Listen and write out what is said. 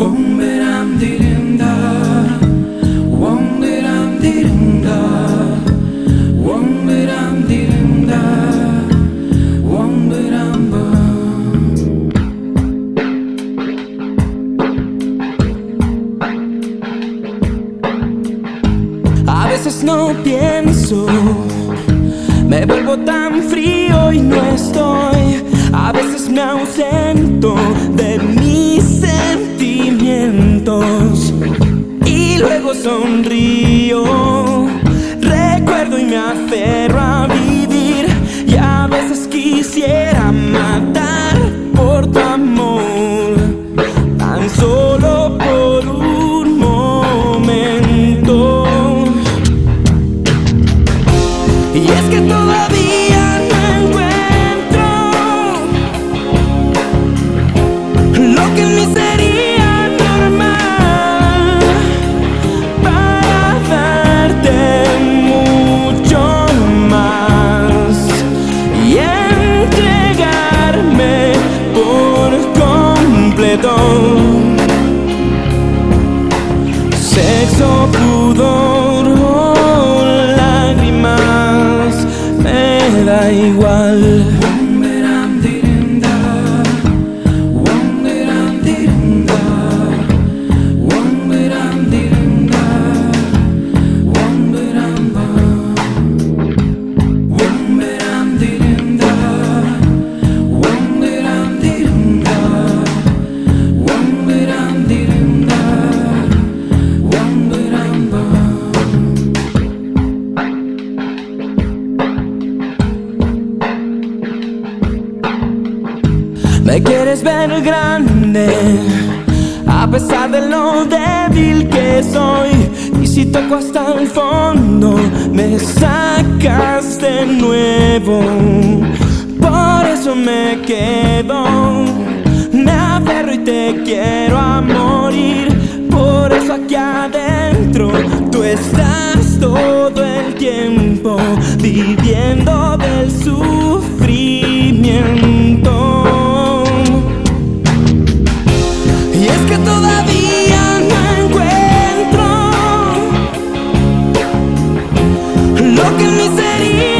Womb no pienso, me vuelvo tan frío y no estoy. A veces me ausento de mis sentimientos y luego sonrío. Todavía igual. Me quieres ver grande, a pesar de lo débil que soy. Y si toco hasta el fondo, me sacas de nuevo. Por eso me quedo, me aferro y te quiero a morir. Por eso aquí adentro tú estás todo lo